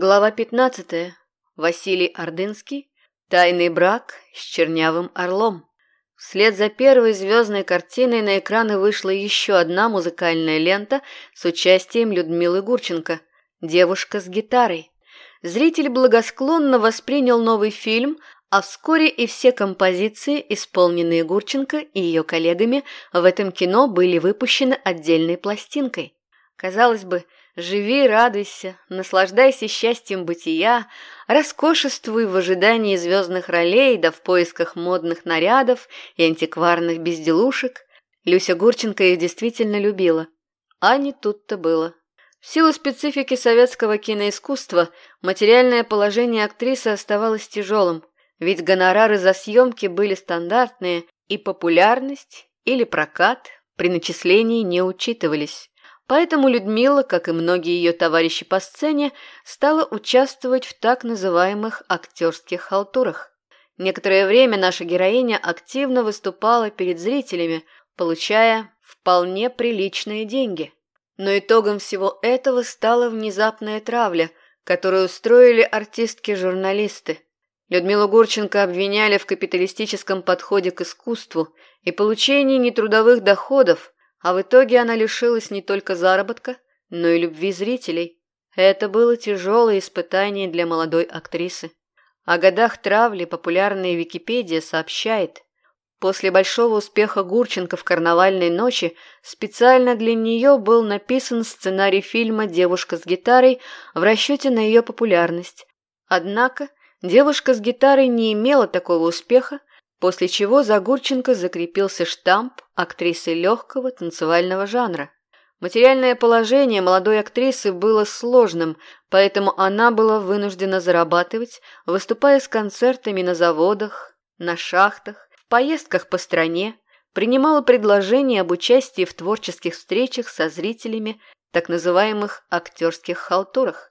Глава 15. Василий Ордынский. Тайный брак с чернявым орлом. Вслед за первой звездной картиной на экраны вышла еще одна музыкальная лента с участием Людмилы Гурченко «Девушка с гитарой». Зритель благосклонно воспринял новый фильм, а вскоре и все композиции, исполненные Гурченко и ее коллегами, в этом кино были выпущены отдельной пластинкой. Казалось бы, Живи, радуйся, наслаждайся счастьем бытия, роскошествуй в ожидании звездных ролей да в поисках модных нарядов и антикварных безделушек. Люся Гурченко их действительно любила. А не тут-то было. В силу специфики советского киноискусства материальное положение актрисы оставалось тяжелым, ведь гонорары за съемки были стандартные, и популярность или прокат при начислении не учитывались. Поэтому Людмила, как и многие ее товарищи по сцене, стала участвовать в так называемых актерских халтурах. Некоторое время наша героиня активно выступала перед зрителями, получая вполне приличные деньги. Но итогом всего этого стала внезапная травля, которую устроили артистки-журналисты. Людмилу Гурченко обвиняли в капиталистическом подходе к искусству и получении нетрудовых доходов – а в итоге она лишилась не только заработка, но и любви зрителей. Это было тяжелое испытание для молодой актрисы. О годах травли популярная Википедия сообщает, после большого успеха Гурченко в «Карнавальной ночи» специально для нее был написан сценарий фильма «Девушка с гитарой» в расчете на ее популярность. Однако девушка с гитарой не имела такого успеха, после чего за Гурченко закрепился штамп актрисы легкого танцевального жанра. Материальное положение молодой актрисы было сложным, поэтому она была вынуждена зарабатывать, выступая с концертами на заводах, на шахтах, в поездках по стране, принимала предложения об участии в творческих встречах со зрителями, так называемых актерских халтурах.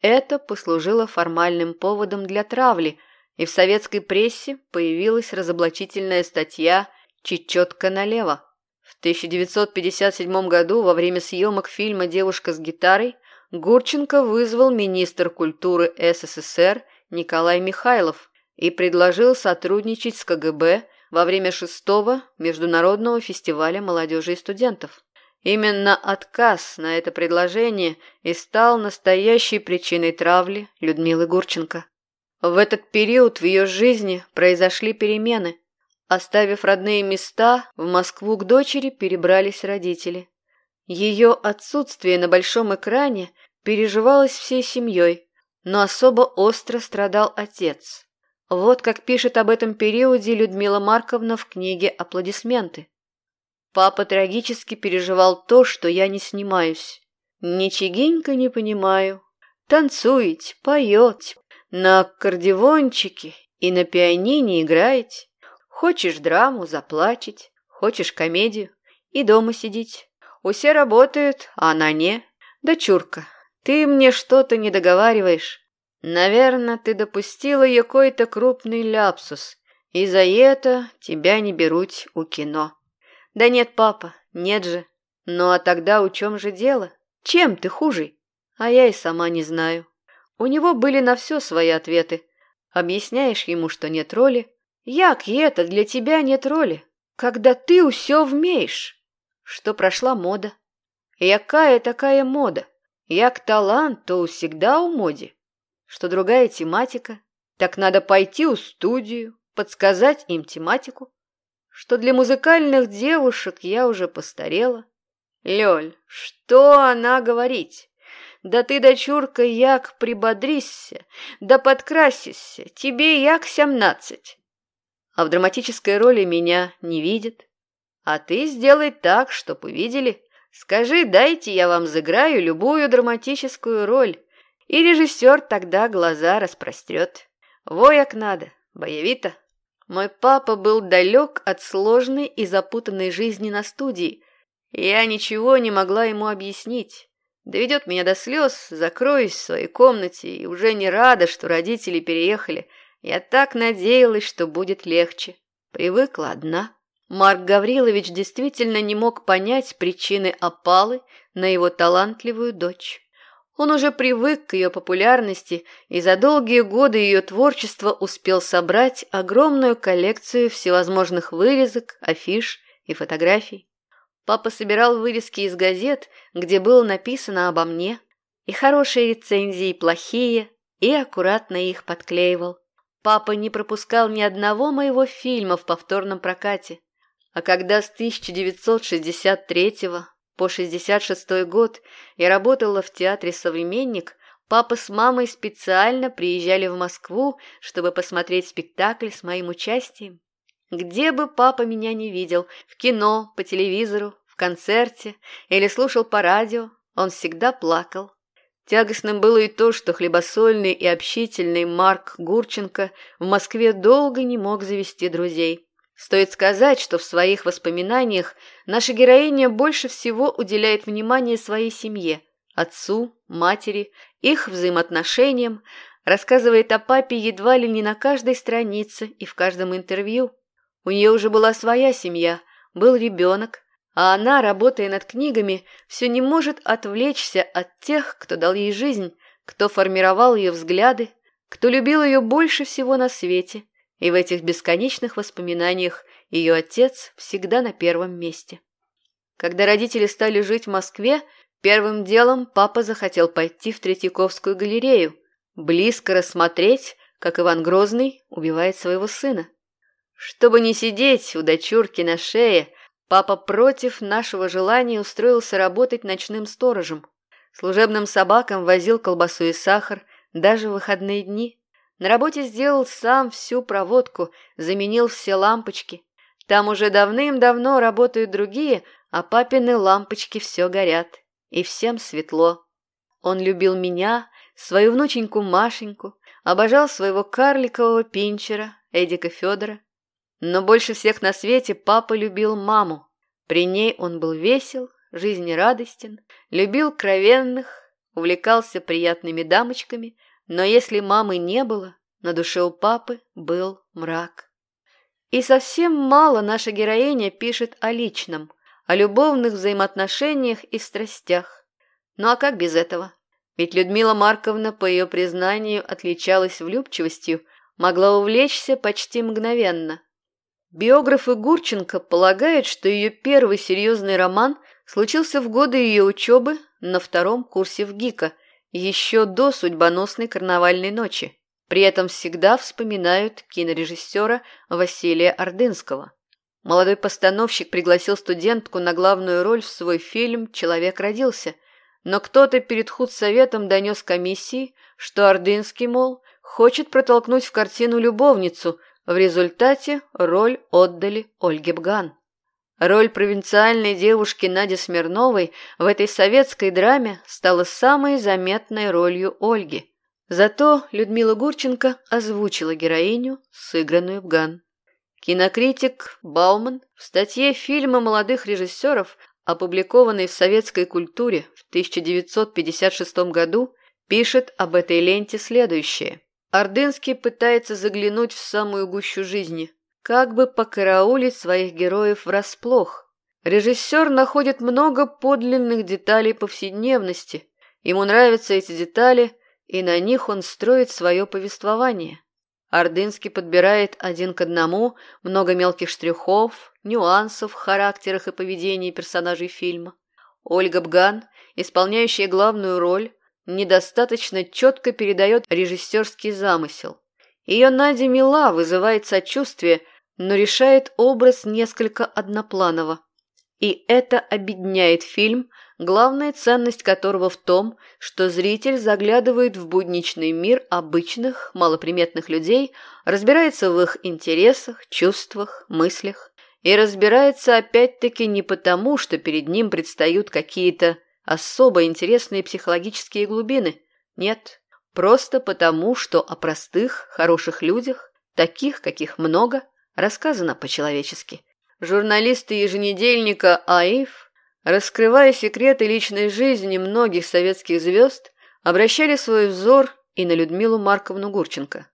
Это послужило формальным поводом для травли – и в советской прессе появилась разоблачительная статья «Чечетка налево». В 1957 году во время съемок фильма «Девушка с гитарой» Гурченко вызвал министр культуры СССР Николай Михайлов и предложил сотрудничать с КГБ во время шестого Международного фестиваля молодежи и студентов. Именно отказ на это предложение и стал настоящей причиной травли Людмилы Гурченко. В этот период в ее жизни произошли перемены. Оставив родные места, в Москву к дочери перебрались родители. Ее отсутствие на большом экране переживалось всей семьей, но особо остро страдал отец. Вот как пишет об этом периоде Людмила Марковна в книге «Аплодисменты». Папа трагически переживал то, что я не снимаюсь. Ничегенько не понимаю. Танцуете, поете, на аккордеончике и на пианине играете. Хочешь драму, заплачить, хочешь комедию и дома сидеть. Усе работают, а она не. Дочурка, ты мне что-то не договариваешь. Наверное, ты допустила какой-то крупный ляпсус, и за это тебя не берут у кино. Да нет, папа, нет же. Ну а тогда у чем же дело? Чем ты хуже? А я и сама не знаю. У него были на все свои ответы. Объясняешь ему, что нет роли. Як это для тебя нет роли, когда ты все вмеешь? Что прошла мода. Якая такая мода? Як талант, то всегда у моде. Что другая тематика, так надо пойти у студию, подсказать им тематику. Что для музыкальных девушек я уже постарела. Лёль, что она говорить? Да ты, дочурка, як прибодрисься, да подкрасишься, тебе як семнадцать. А в драматической роли меня не видят. А ты сделай так, чтоб увидели. Скажи, дайте я вам сыграю любую драматическую роль. И режиссер тогда глаза распрострет. Во як надо, боевито. Мой папа был далек от сложной и запутанной жизни на студии. Я ничего не могла ему объяснить. Доведет меня до слез, закроюсь в своей комнате и уже не рада, что родители переехали. Я так надеялась, что будет легче. Привыкла одна. Марк Гаврилович действительно не мог понять причины опалы на его талантливую дочь. Он уже привык к ее популярности и за долгие годы ее творчества успел собрать огромную коллекцию всевозможных вырезок, афиш и фотографий. Папа собирал вырезки из газет, где было написано обо мне, и хорошие рецензии, и плохие, и аккуратно их подклеивал. Папа не пропускал ни одного моего фильма в повторном прокате. А когда с 1963 по 66 год я работала в театре «Современник», папа с мамой специально приезжали в Москву, чтобы посмотреть спектакль с моим участием. Где бы папа меня не видел, в кино, по телевизору, концерте или слушал по радио, он всегда плакал. Тягостным было и то, что хлебосольный и общительный Марк Гурченко в Москве долго не мог завести друзей. Стоит сказать, что в своих воспоминаниях наша героиня больше всего уделяет внимание своей семье, отцу, матери, их взаимоотношениям, рассказывает о папе едва ли не на каждой странице и в каждом интервью. У нее уже была своя семья, был ребенок, а она, работая над книгами, все не может отвлечься от тех, кто дал ей жизнь, кто формировал ее взгляды, кто любил ее больше всего на свете, и в этих бесконечных воспоминаниях ее отец всегда на первом месте. Когда родители стали жить в Москве, первым делом папа захотел пойти в Третьяковскую галерею, близко рассмотреть, как Иван Грозный убивает своего сына. Чтобы не сидеть у дочурки на шее, Папа против нашего желания устроился работать ночным сторожем. Служебным собакам возил колбасу и сахар, даже в выходные дни. На работе сделал сам всю проводку, заменил все лампочки. Там уже давным-давно работают другие, а папины лампочки все горят. И всем светло. Он любил меня, свою внученьку Машеньку, обожал своего карликового пинчера, Эдика Федора. Но больше всех на свете папа любил маму. При ней он был весел, жизнерадостен, любил кровенных, увлекался приятными дамочками, но если мамы не было, на душе у папы был мрак. И совсем мало наша героиня пишет о личном, о любовных взаимоотношениях и страстях. Ну а как без этого? Ведь Людмила Марковна, по ее признанию, отличалась влюбчивостью, могла увлечься почти мгновенно – Биографы Гурченко полагают, что ее первый серьезный роман случился в годы ее учебы на втором курсе в ГИКа, еще до судьбоносной карнавальной ночи. При этом всегда вспоминают кинорежиссера Василия Ордынского. Молодой постановщик пригласил студентку на главную роль в свой фильм «Человек родился», но кто-то перед худсоветом донес комиссии, что Ордынский, мол, хочет протолкнуть в картину любовницу – в результате роль отдали Ольге Бган. Роль провинциальной девушки Нади Смирновой в этой советской драме стала самой заметной ролью Ольги. Зато Людмила Гурченко озвучила героиню, сыгранную Бган. Кинокритик Бауман в статье «Фильмы молодых режиссеров», опубликованной в «Советской культуре» в 1956 году, пишет об этой ленте следующее – Ордынский пытается заглянуть в самую гущу жизни, как бы покараулить своих героев врасплох. Режиссер находит много подлинных деталей повседневности. Ему нравятся эти детали, и на них он строит свое повествование. Ордынский подбирает один к одному много мелких штрихов, нюансов в характерах и поведении персонажей фильма. Ольга Бган, исполняющая главную роль, недостаточно четко передает режиссерский замысел. Ее Надя мила, вызывает сочувствие, но решает образ несколько однопланово. И это обедняет фильм, главная ценность которого в том, что зритель заглядывает в будничный мир обычных, малоприметных людей, разбирается в их интересах, чувствах, мыслях. И разбирается опять-таки не потому, что перед ним предстают какие-то особо интересные психологические глубины. Нет, просто потому, что о простых, хороших людях, таких, каких много, рассказано по-человечески. Журналисты еженедельника «АИФ», раскрывая секреты личной жизни многих советских звезд, обращали свой взор и на Людмилу Марковну Гурченко.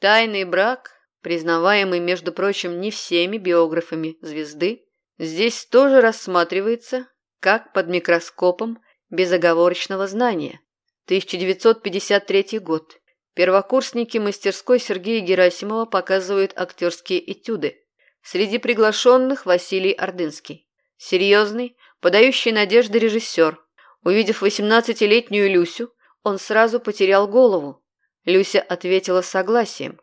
Тайный брак, признаваемый, между прочим, не всеми биографами звезды, здесь тоже рассматривается как под микроскопом безоговорочного знания. 1953 год. Первокурсники мастерской Сергея Герасимова показывают актерские этюды. Среди приглашенных Василий Ордынский. Серьезный, подающий надежды режиссер. Увидев 18-летнюю Люсю, он сразу потерял голову. Люся ответила согласием.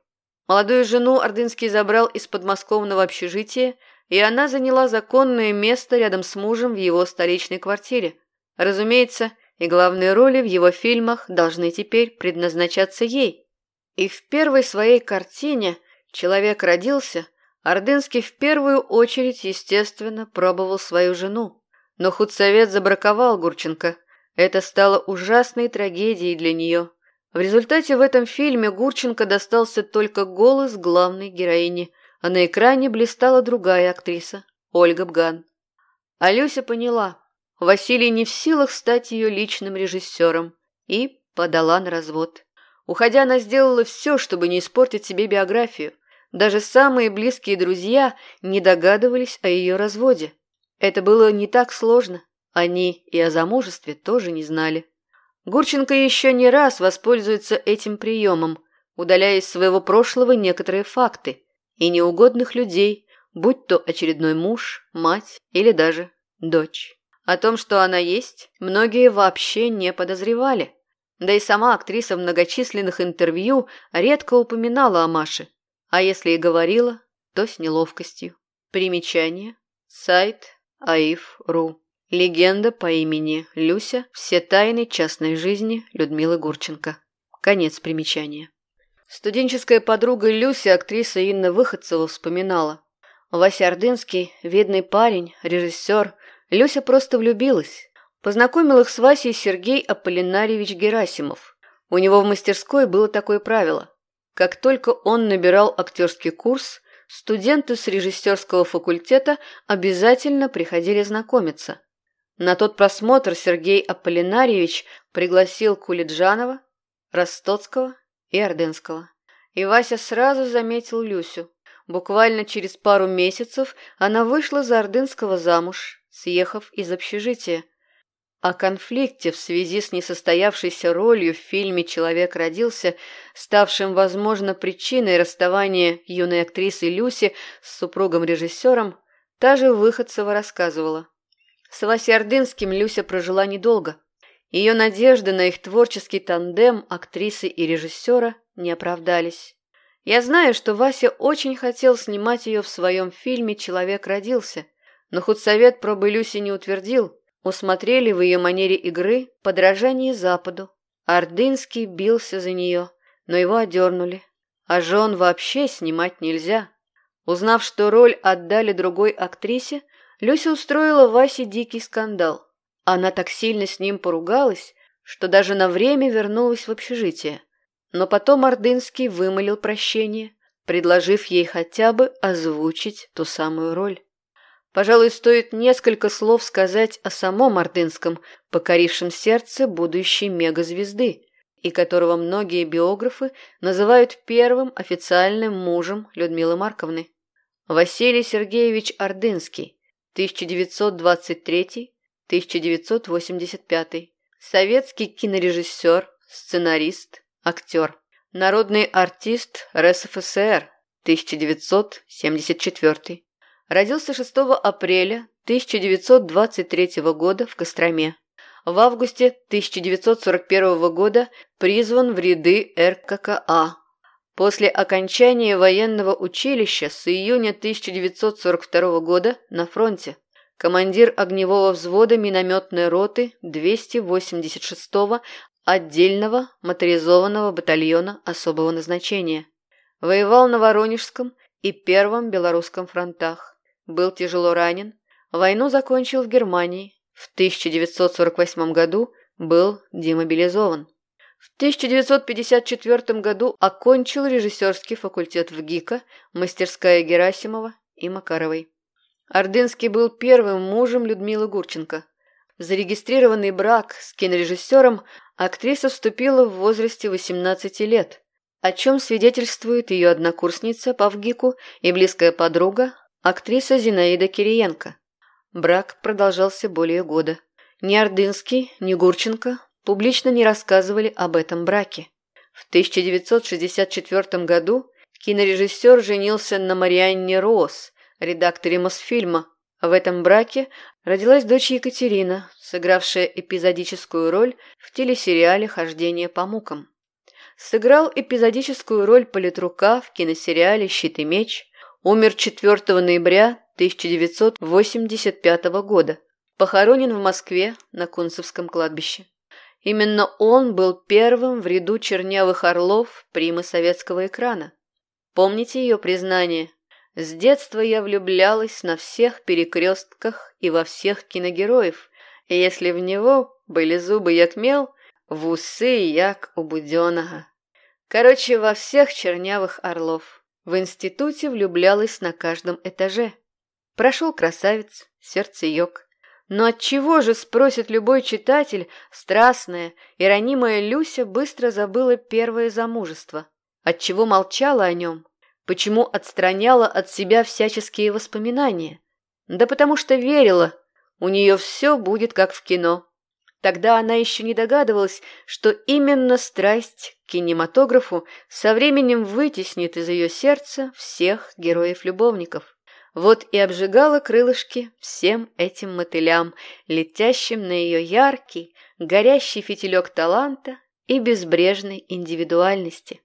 Молодую жену Ордынский забрал из подмосковного общежития, и она заняла законное место рядом с мужем в его столичной квартире. Разумеется, и главные роли в его фильмах должны теперь предназначаться ей. И в первой своей картине «Человек родился» Ордынский в первую очередь, естественно, пробовал свою жену. Но худсовет забраковал Гурченко. Это стало ужасной трагедией для нее. В результате в этом фильме Гурченко достался только голос главной героини, а на экране блистала другая актриса – Ольга Бган. А Люся поняла, Василий не в силах стать ее личным режиссером, и подала на развод. Уходя, она сделала все, чтобы не испортить себе биографию. Даже самые близкие друзья не догадывались о ее разводе. Это было не так сложно. Они и о замужестве тоже не знали. Гурченко еще не раз воспользуется этим приемом, удаляя из своего прошлого некоторые факты и неугодных людей, будь то очередной муж, мать или даже дочь. О том, что она есть, многие вообще не подозревали. Да и сама актриса в многочисленных интервью редко упоминала о Маше, а если и говорила, то с неловкостью. Примечание. Сайт АИФ.ру. Легенда по имени Люся. Все тайны частной жизни Людмилы Гурченко. Конец примечания. Студенческая подруга Люси, актриса Инна Выходцева, вспоминала. Вася Ордынский, видный парень, режиссер. Люся просто влюбилась. Познакомил их с Васей Сергей Аполлинарьевич Герасимов. У него в мастерской было такое правило. Как только он набирал актерский курс, студенты с режиссерского факультета обязательно приходили знакомиться. На тот просмотр Сергей Аполлинарьевич пригласил Кулиджанова, Ростоцкого и Ордынского. И Вася сразу заметил Люсю. Буквально через пару месяцев она вышла за Ордынского замуж, съехав из общежития. О конфликте в связи с несостоявшейся ролью в фильме «Человек родился», ставшим, возможно, причиной расставания юной актрисы Люси с супругом-режиссером, та же Выходцева рассказывала. С Васей Ордынским Люся прожила недолго. Ее надежды на их творческий тандем актрисы и режиссера не оправдались. Я знаю, что Вася очень хотел снимать ее в своем фильме «Человек родился», но худсовет пробы Люси не утвердил – Усмотрели в ее манере игры подражание Западу. Ордынский бился за нее, но его одернули. А жен вообще снимать нельзя. Узнав, что роль отдали другой актрисе, Люся устроила Васе дикий скандал. Она так сильно с ним поругалась, что даже на время вернулась в общежитие. Но потом Ордынский вымолил прощение, предложив ей хотя бы озвучить ту самую роль. Пожалуй, стоит несколько слов сказать о самом Ордынском, покорившем сердце будущей мегазвезды, и которого многие биографы называют первым официальным мужем Людмилы Марковны. Василий Сергеевич Ордынский, 1923-1985, советский кинорежиссер, сценарист, актер, народный артист РСФСР, 1974 Родился 6 апреля 1923 года в Костроме. В августе 1941 года призван в ряды РККА. После окончания военного училища с июня 1942 года на фронте. Командир огневого взвода минометной роты 286-го отдельного моторизованного батальона особого назначения. Воевал на Воронежском и Первом Белорусском фронтах был тяжело ранен, войну закончил в Германии, в 1948 году был демобилизован. В 1954 году окончил режиссерский факультет в ГИКа, мастерская Герасимова и Макаровой. Ордынский был первым мужем Людмилы Гурченко. Зарегистрированный брак с кинорежиссером актриса вступила в возрасте 18 лет, о чем свидетельствует ее однокурсница по и близкая подруга Актриса Зинаида Кириенко. Брак продолжался более года. Ни Ордынский, ни Гурченко публично не рассказывали об этом браке. В 1964 году кинорежиссер женился на Марианне Росс, редакторе Мосфильма. В этом браке родилась дочь Екатерина, сыгравшая эпизодическую роль в телесериале «Хождение по мукам». Сыграл эпизодическую роль политрука в киносериале «Щит и меч», умер 4 ноября 1985 года, похоронен в Москве на Кунцевском кладбище. Именно он был первым в ряду чернявых орлов примы советского экрана. Помните ее признание? С детства я влюблялась на всех перекрестках и во всех киногероев, и если в него были зубы як мел, в усы як у буденного. Короче, во всех чернявых орлов. В институте влюблялась на каждом этаже. Прошел красавец, сердце йог. Но от чего же, спросит любой читатель, страстная и ранимая Люся быстро забыла первое замужество? Отчего молчала о нем? Почему отстраняла от себя всяческие воспоминания? Да потому что верила, у нее все будет как в кино. Тогда она еще не догадывалась, что именно страсть к кинематографу со временем вытеснит из ее сердца всех героев-любовников. Вот и обжигала крылышки всем этим мотылям, летящим на ее яркий, горящий фитилек таланта и безбрежной индивидуальности.